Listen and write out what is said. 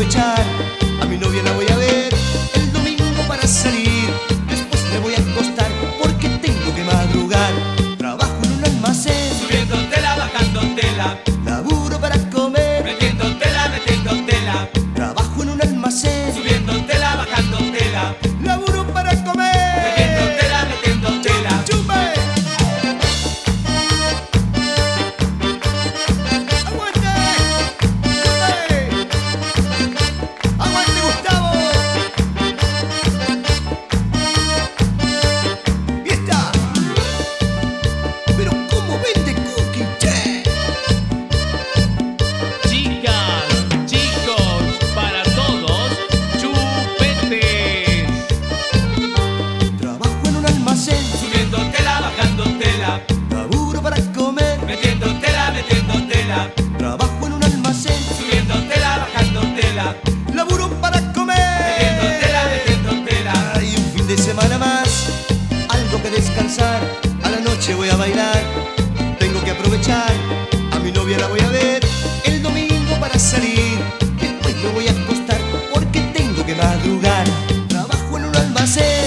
a mi novia la voy a ver. El domingo para salir, después me voy a acostar porque tengo que madrugar. Trabajo en un almacén, Subiendo tela, bajando tela. Semana más, algo que descansar. A la noche voy a bailar, tengo que aprovechar. A mi novia la voy a ver el domingo para salir. Después me voy a acostar porque tengo que madrugar. Trabajo en un almacén,